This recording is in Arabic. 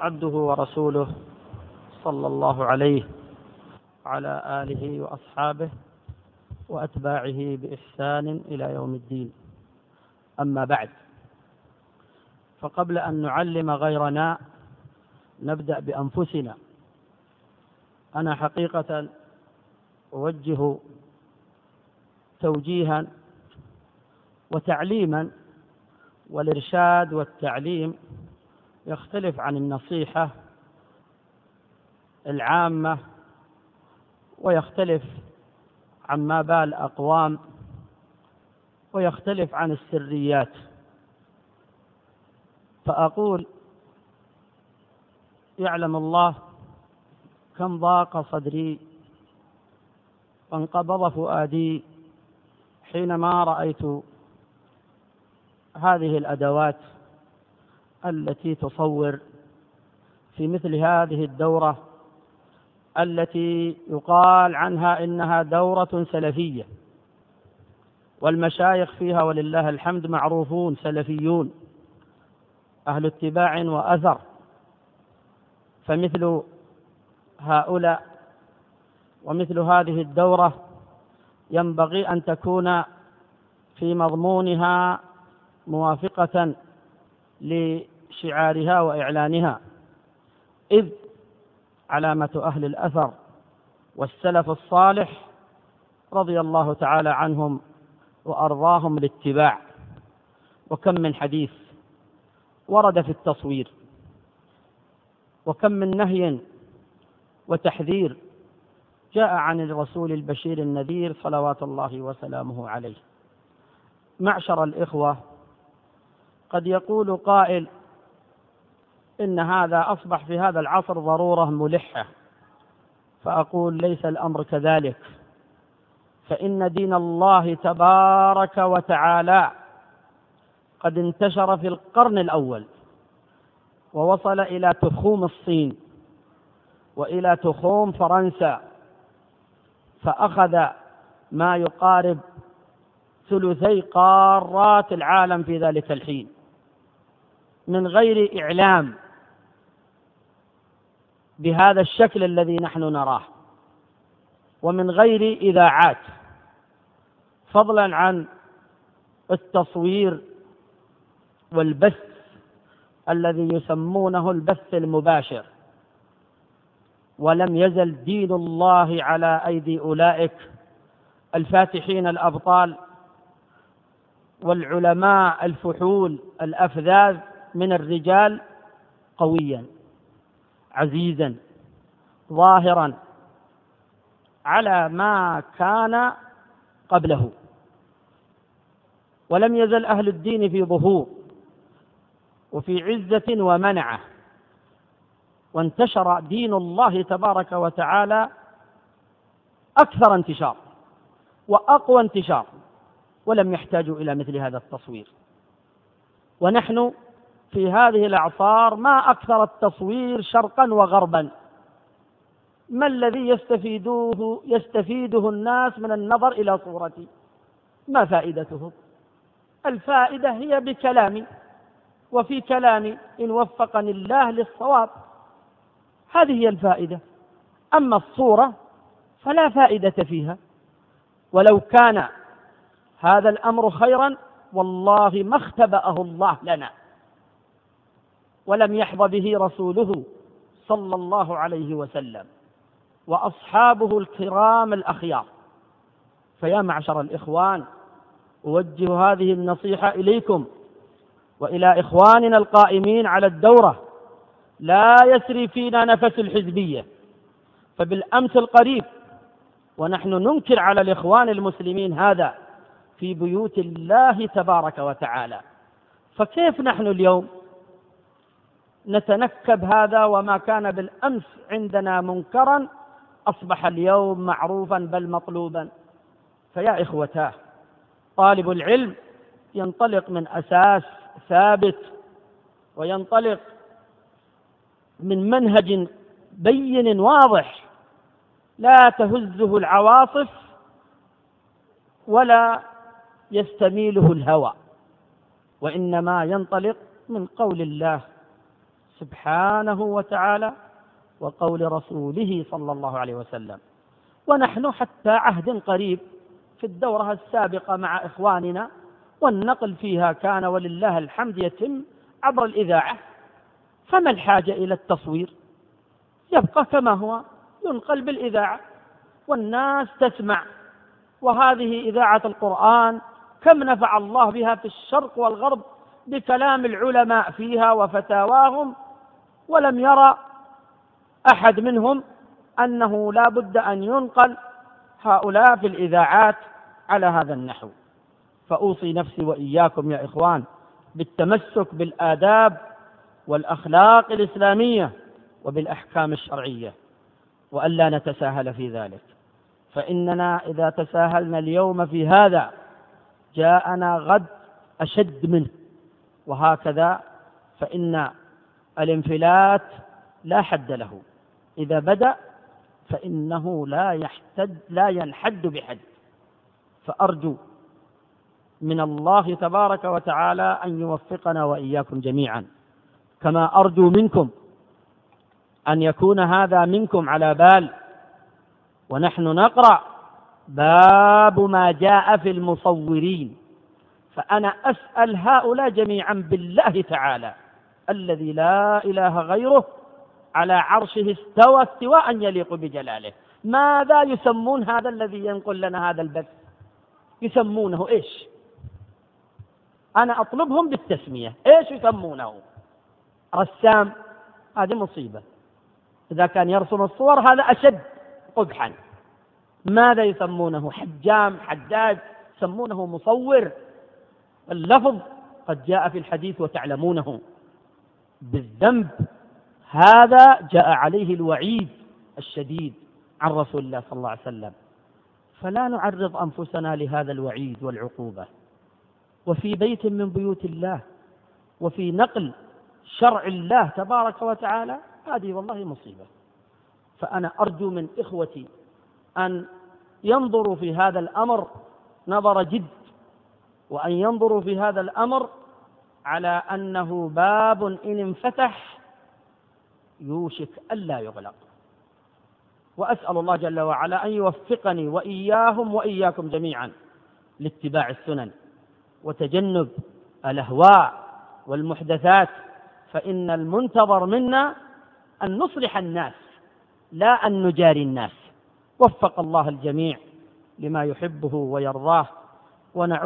عبده ورسوله صلى الله عليه وعلى آله وأصحابه وأتباعه بإحسان إلى يوم الدين. أما بعد فقبل أن نعلم غيرنا نبدأ بأنفسنا. أنا حقيقة أوجه توجيها وتعليما والإرشاد والتعليم يختلف عن النصيحة العامة ويختلف عما بال أقوام ويختلف عن السريات. فأقول يعلم الله كم ضاق صدري وانقبض فؤادي حينما رأيت هذه الأدوات. التي تصور في مثل هذه الدورة التي يقال عنها إنها دورة سلفية والمشايخ فيها ولله الحمد معروفون سلفيون أهل اتباع وأثر. فمثل هؤلاء ومثل هذه الدورة ينبغي أن تكون في مضمونها موافقة لشعارها وإعلانها. إذ علامة أهل الأثر والسلف الصالح رضي الله تعالى عنهم وأرضاهم الاتباع وكم من حديث ورد في التصوير. وكم من نهي وتحذير جاء عن الرسول البشير النذير صلوات الله وسلامه عليه. معشر الإخوة قد يقول قائل إن هذا أصبح في هذا العصر ضرورة ملحة. فأقول ليس الأمر كذلك. فإن دين الله تبارك وتعالى قد انتشر في القرن الأول ووصل إلى تخوم الصين وإلى تخوم فرنسا فأخذ ما يقارب ثلثي قارات العالم في ذلك الحين. من غير إعلام بهذا الشكل الذي نحن نراه. ومن غير إذاعات فضلا عن التصوير والبث الذي يسمونه البث المباشر. ولم يزل دين الله على أيدي أولئك الفاتحين الأبطال والعلماء الفحول الأفذاذ من الرجال قويا. عزيزا ظاهرا على ما كان قبله. ولم يزل أهل الدين في ظهور وفي عزة ومنعة. وانتشر دين الله تبارك وتعالى أكثر انتشار وأقوى انتشار ولم يحتاجوا إلى مثل هذا التصوير. ونحن في هذه الأعصار ما أكثر التصوير شرقا وغربا. ما الذي يستفيدوه يستفيده الناس من النظر إلى صورتي؟ ما فائدته؟ الفائدة هي بكلامي وفي كلامي إن وفقني الله للصواب. هذه هي الفائدة. أما الصورة فلا فائدة فيها. ولو كان هذا الأمر خيرا والله ما اختبأه الله لنا. ولم يحظ به رسوله صلى الله عليه وسلم. وأصحابه الكرام الأخيار. فيا معشر الإخوان أوجه هذه النصيحة إليكم وإلى إخواننا القائمين على الدورة. لا يسري فينا نفس الحزبية. فبالأمس القريب ونحن ننكر على الإخوان المسلمين هذا في بيوت الله تبارك وتعالى. فكيف نحن اليوم؟ نتنكب هذا وما كان بالأمس عندنا منكرا أصبح اليوم معروفا بل مطلوبا. فيا إخوتاه طالب العلم ينطلق من أساس ثابت وينطلق من منهج بين واضح لا تهزه العواصف ولا يستميله الهوى وإنما ينطلق من قول الله سبحانه وتعالى وقول رسوله صلى الله عليه وسلم. ونحن حتى عهد قريب في الدورة السابقة مع إخواننا والنقل فيها كان ولله الحمد يتم عبر الإذاعة. فما الحاجة إلى التصوير؟ يبقى كما هو ينقل بالإذاعة. والناس تسمع. وهذه إذاعة القرآن كم نفع الله بها في الشرق والغرب بكلام العلماء فيها وفتاواهم ولم يرى أحد منهم أنه لا بد أن ينقل هؤلاء في الإذاعات على هذا النحو. فأوصي نفسي وإياكم يا إخوان بالتمسك بالآداب والأخلاق الإسلامية وبالأحكام الشرعية وألا نتساهل في ذلك. فإننا إذا تساهلنا اليوم في هذا جاءنا غد أشد منه وهكذا فإن الانفلات لا حد له. إذا بدأ فإنه لا يحتد لا ينحد بحد. فأرجو من الله تبارك وتعالى أن يوفقنا وإياكم جميعا. كما أرجو منكم أن يكون هذا منكم على بال. ونحن نقرأ باب ما جاء في المصورين. فأنا أسأل هؤلاء جميعا بالله تعالى. الذي لا إله غيره على عرشه استوى استواء يليق بجلاله. ماذا يسمون هذا الذي ينقل لنا هذا البث؟ يسمونه إيش؟ أنا أطلبهم بالتسمية. إيش يسمونه؟ رسام. هذه مصيبة. إذا كان يرسم الصور هذا أشد قبحا. ماذا يسمونه؟ حجام حداد يسمونه مصور. اللفظ قد جاء في الحديث وتعلمونه. بالذنب. هذا جاء عليه الوعيد الشديد عن رسول الله صلى الله عليه وسلم. فلا نعرض أنفسنا لهذا الوعيد والعقوبة. وفي بيت من بيوت الله وفي نقل شرع الله تبارك وتعالى هذه والله مصيبة. فأنا أرجو من إخوتي أن ينظروا في هذا الأمر نظر جد وأن ينظروا في هذا الأمر على أنه باب إن انفتح يوشك ألا يغلق. وأسأل الله جل وعلا أن يوفقني وإياهم وإياكم جميعا لاتباع السنن وتجنب الأهواء والمحدثات فإن المنتظر منا أن نصلح الناس لا أن نجاري الناس. وفق الله الجميع لما يحبه ويرضاه ونعوذ